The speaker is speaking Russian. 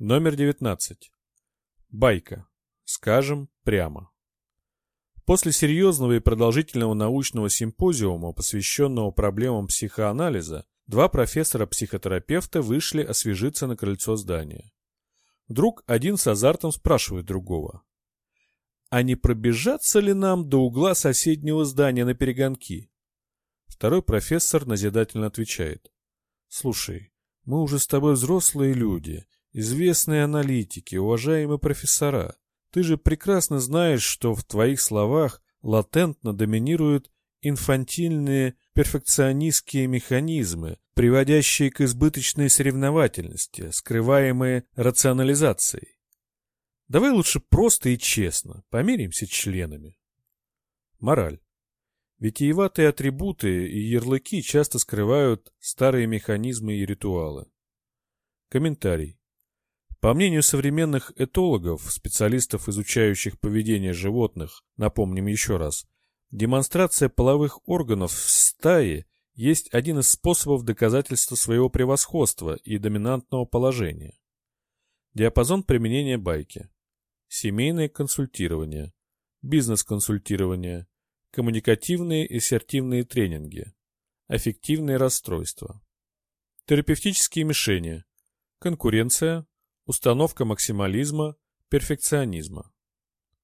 Номер 19. Байка. Скажем прямо. После серьезного и продолжительного научного симпозиума, посвященного проблемам психоанализа, два профессора-психотерапевта вышли освежиться на крыльцо здания. Вдруг один с азартом спрашивает другого. «А не пробежаться ли нам до угла соседнего здания на перегонки?» Второй профессор назидательно отвечает. «Слушай, мы уже с тобой взрослые люди, известные аналитики, уважаемые профессора. Ты же прекрасно знаешь, что в твоих словах латентно доминируют инфантильные перфекционистские механизмы, приводящие к избыточной соревновательности, скрываемые рационализацией. Давай лучше просто и честно помиримся членами. Мораль. Витиеватые атрибуты и ярлыки часто скрывают старые механизмы и ритуалы. Комментарий. По мнению современных этологов, специалистов, изучающих поведение животных, напомним еще раз, демонстрация половых органов в стае есть один из способов доказательства своего превосходства и доминантного положения. Диапазон применения байки. Семейное консультирование, бизнес-консультирование, коммуникативные и ассертивные тренинги, аффективные расстройства, терапевтические мишени, конкуренция, установка максимализма, перфекционизма.